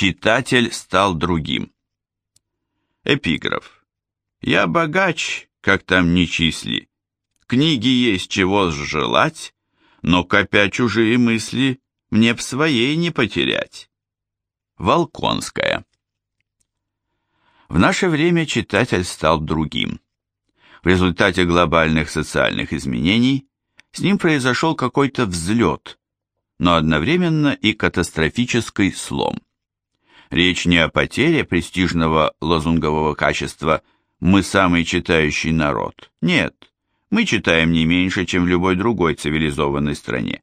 Читатель стал другим. Эпиграф. «Я богач, как там не числи. Книги есть чего желать, но, копя чужие мысли, мне б своей не потерять». Волконская. В наше время читатель стал другим. В результате глобальных социальных изменений с ним произошел какой-то взлет, но одновременно и катастрофический слом. Речь не о потере престижного лозунгового качества «мы самый читающий народ». Нет, мы читаем не меньше, чем в любой другой цивилизованной стране.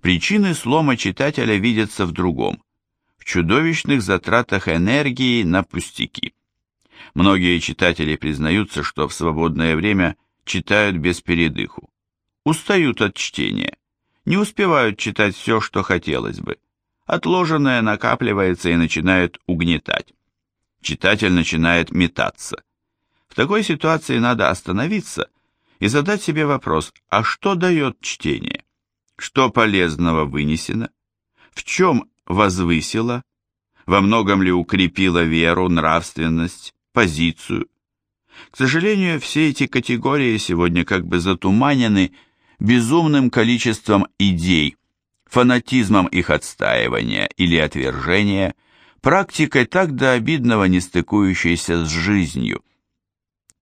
Причины слома читателя видятся в другом – в чудовищных затратах энергии на пустяки. Многие читатели признаются, что в свободное время читают без передыху. Устают от чтения, не успевают читать все, что хотелось бы отложенное накапливается и начинает угнетать. Читатель начинает метаться. В такой ситуации надо остановиться и задать себе вопрос, а что дает чтение? Что полезного вынесено? В чем возвысило? Во многом ли укрепило веру, нравственность, позицию? К сожалению, все эти категории сегодня как бы затуманены безумным количеством идей – фанатизмом их отстаивания или отвержения, практикой так до обидного не стыкующейся с жизнью.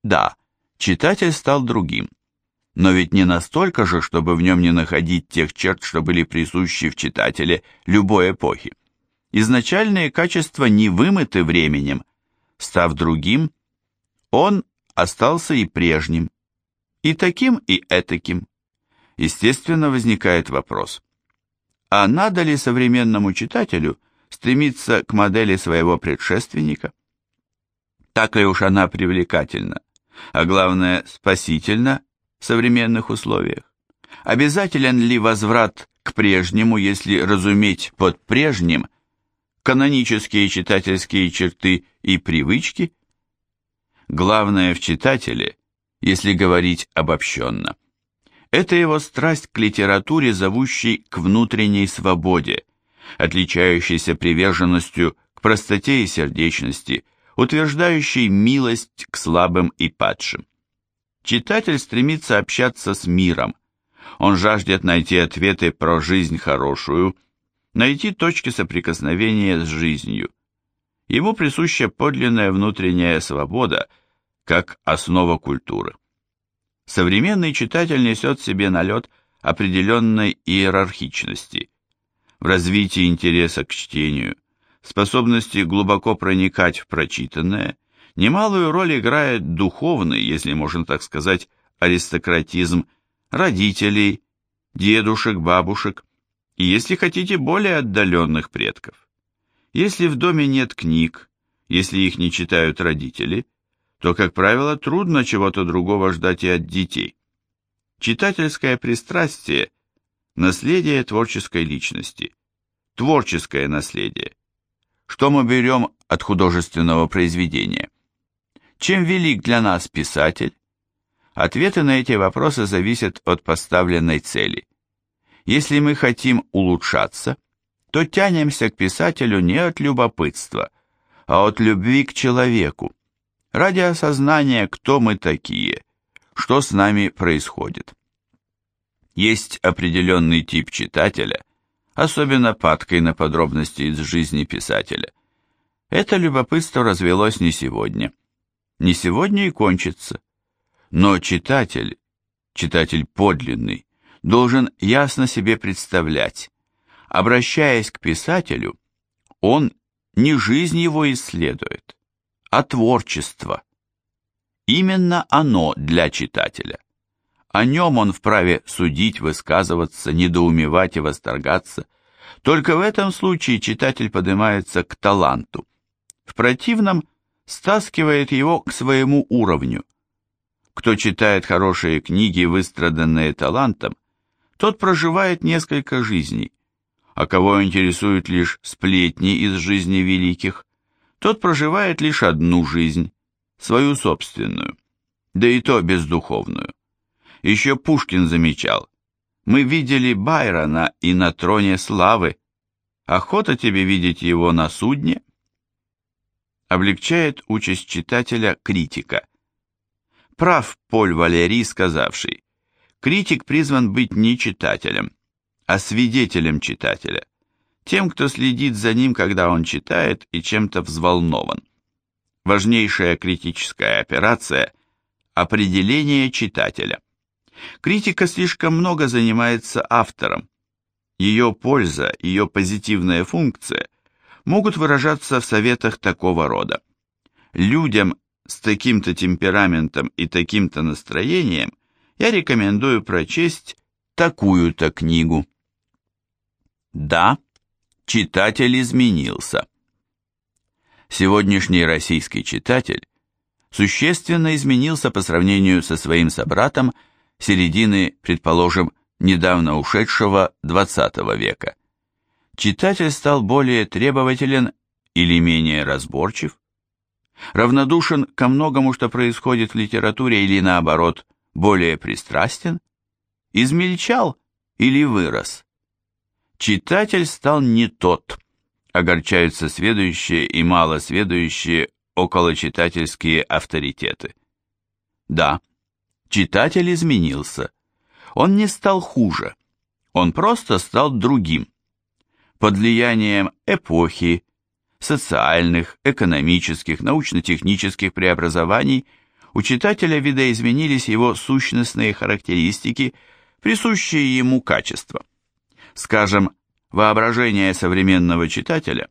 Да, читатель стал другим, но ведь не настолько же, чтобы в нем не находить тех черт, что были присущи в читателе любой эпохи. Изначальные качества не вымыты временем, став другим, он остался и прежним, и таким, и этаким. Естественно, возникает вопрос – а надо ли современному читателю стремиться к модели своего предшественника? Так ли уж она привлекательна, а главное, спасительна в современных условиях? Обязателен ли возврат к прежнему, если разуметь под прежним канонические читательские черты и привычки? Главное в читателе, если говорить обобщенно, это его страсть к литературе, зовущей к внутренней свободе, отличающейся приверженностью к простоте и сердечности, утверждающей милость к слабым и падшим. Читатель стремится общаться с миром. Он жаждет найти ответы про жизнь хорошую, найти точки соприкосновения с жизнью. Ему присуща подлинная внутренняя свобода, как основа культуры современный читатель несет в себе налет определенной иерархичности. В развитии интереса к чтению, способности глубоко проникать в прочитанное, немалую роль играет духовный, если можно так сказать, аристократизм родителей, дедушек, бабушек и, если хотите, более отдаленных предков. Если в доме нет книг, если их не читают родители, то, как правило, трудно чего-то другого ждать и от детей. Читательское пристрастие – наследие творческой личности, творческое наследие. Что мы берем от художественного произведения? Чем велик для нас писатель? Ответы на эти вопросы зависят от поставленной цели. Если мы хотим улучшаться, то тянемся к писателю не от любопытства, а от любви к человеку, ради осознания, кто мы такие, что с нами происходит. Есть определенный тип читателя, особенно падкой на подробности из жизни писателя. Это любопытство развелось не сегодня. Не сегодня и кончится. Но читатель, читатель подлинный, должен ясно себе представлять, обращаясь к писателю, он не жизнь его исследует, а творчество. Именно оно для читателя. О нем он вправе судить, высказываться, недоумевать и восторгаться. Только в этом случае читатель поднимается к таланту. В противном стаскивает его к своему уровню. Кто читает хорошие книги, выстраданные талантом, тот проживает несколько жизней, а кого интересуют лишь сплетни из жизни великих, тот проживает лишь одну жизнь, свою собственную, да и то бездуховную. Еще Пушкин замечал, мы видели Байрона и на троне славы, Охота тебе видеть его на судне? Облегчает участь читателя критика. Прав Поль Валерий, сказавший, критик призван быть не читателем, а свидетелем читателя, тем, кто следит за ним, когда он читает и чем-то взволнован. Важнейшая критическая операция – определение читателя. Критика слишком много занимается автором. Ее польза, ее позитивная функция могут выражаться в советах такого рода. Людям с таким-то темпераментом и таким-то настроением я рекомендую прочесть такую-то книгу. Да, читатель изменился. Сегодняшний российский читатель существенно изменился по сравнению со своим собратом середины, предположим, недавно ушедшего XX века. Читатель стал более требователен или менее разборчив, равнодушен ко многому, что происходит в литературе или наоборот, более пристрастен, измельчал или вырос. Читатель стал не тот, огорчаются сведущие и малосведущие околочитательские авторитеты. Да, читатель изменился. Он не стал хуже, он просто стал другим. Под влиянием эпохи, социальных, экономических, научно-технических преобразований у читателя видоизменились его сущностные характеристики, присущие ему качества. Скажем, воображение современного читателя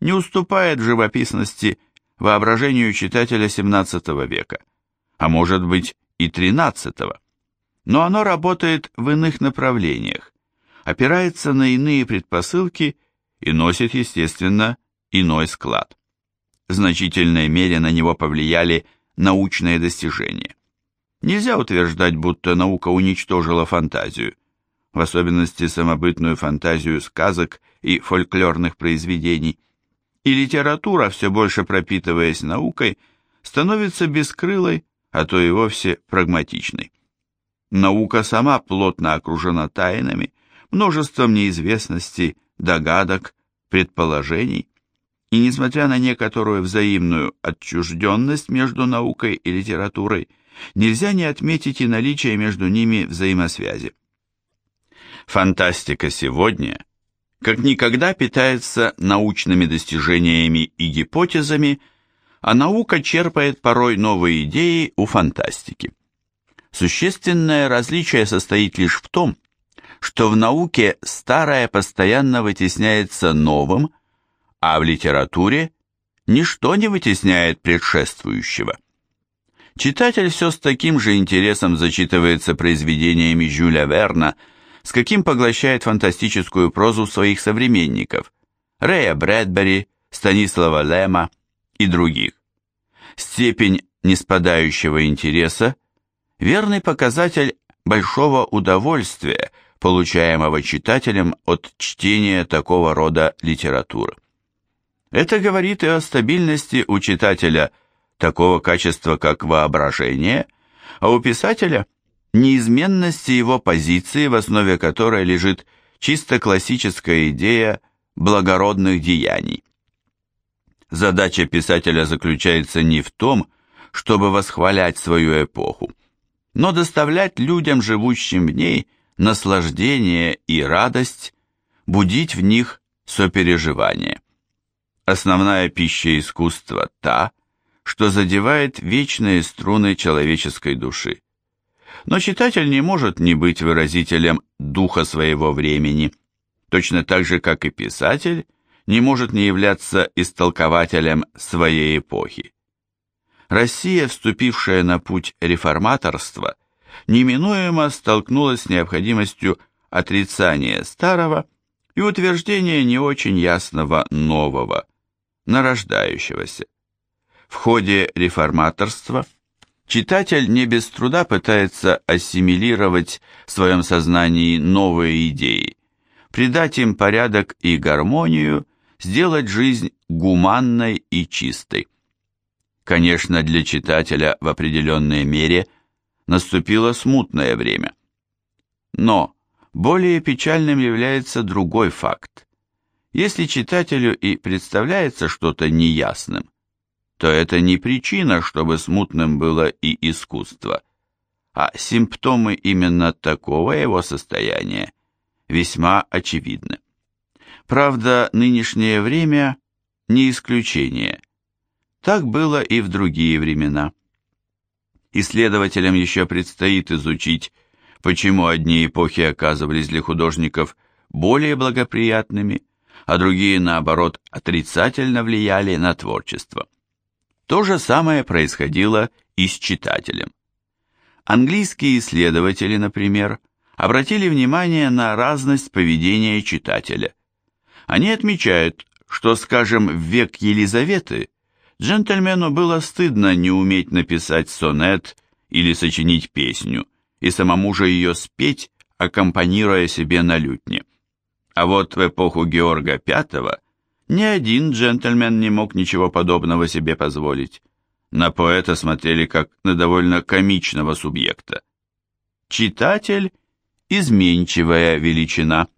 не уступает в живописности воображению читателя XVII века, а может быть и XIII. Но оно работает в иных направлениях, опирается на иные предпосылки и носит, естественно, иной склад. В значительной мере на него повлияли научные достижения. Нельзя утверждать, будто наука уничтожила фантазию, в особенности самобытную фантазию сказок и фольклорных произведений. И литература, все больше пропитываясь наукой, становится бескрылой, а то и вовсе прагматичной. Наука сама плотно окружена тайнами, множеством неизвестностей, догадок, предположений и несмотря на некоторую взаимную отчужденность между наукой и литературой, нельзя не отметить и наличие между ними взаимосвязи. Фантастика сегодня как никогда питается научными достижениями и гипотезами, а наука черпает порой новые идеи у фантастики. Существенное различие состоит лишь в том, что в науке старое постоянно вытесняется новым, а в литературе ничто не вытесняет предшествующего. Читатель все с таким же интересом зачитывается произведениями Жюля Верна, с каким поглощает фантастическую прозу своих современников Рэя Брэдбери, Станислава Лема и других. Степень неспадающего интереса – верный показатель большого удовольствия, получаемого читателем от чтения такого рода литературы. Это говорит и о стабильности у читателя такого качества, как воображение, а у писателя – неизменности его позиции, в основе которой лежит чисто классическая идея благородных деяний. Задача писателя заключается не в том, чтобы восхвалять свою эпоху, но доставлять людям, живущим в ней, наслаждение и радость, будить в них сопереживание. Основная пища искусства та, что задевает вечные струны человеческой души. Но читатель не может не быть выразителем духа своего времени, точно так же, как и писатель не может не являться истолкователем своей эпохи. Россия, вступившая на путь реформаторства, неминуемо столкнулась с необходимостью отрицания старого и утверждения не очень ясного нового – нарождающегося. В ходе реформаторства читатель не без труда пытается ассимилировать в своем сознании новые идеи, придать им порядок и гармонию, сделать жизнь гуманной и чистой. Конечно, для читателя в определенной мере наступило смутное время. Но более печальным является другой факт. Если читателю и представляется что-то неясным, то это не причина, чтобы смутным было и искусство, а симптомы именно такого его состояния весьма очевидны. Правда, нынешнее время не исключение. Так было и в другие времена. Исследователям еще предстоит изучить, почему одни эпохи оказывались для художников более благоприятными, а другие, наоборот, отрицательно влияли на творчество. То же самое происходило и с читателем. Английские исследователи, например, обратили внимание на разность поведения читателя. Они отмечают, что, скажем, в век Елизаветы джентльмену было стыдно не уметь написать сонет или сочинить песню, и самому же ее спеть, аккомпанируя себе на лютне. А вот в эпоху Георга V ни один джентльмен не мог ничего подобного себе позволить. На поэта смотрели как на довольно комичного субъекта. Читатель – изменчивая величина.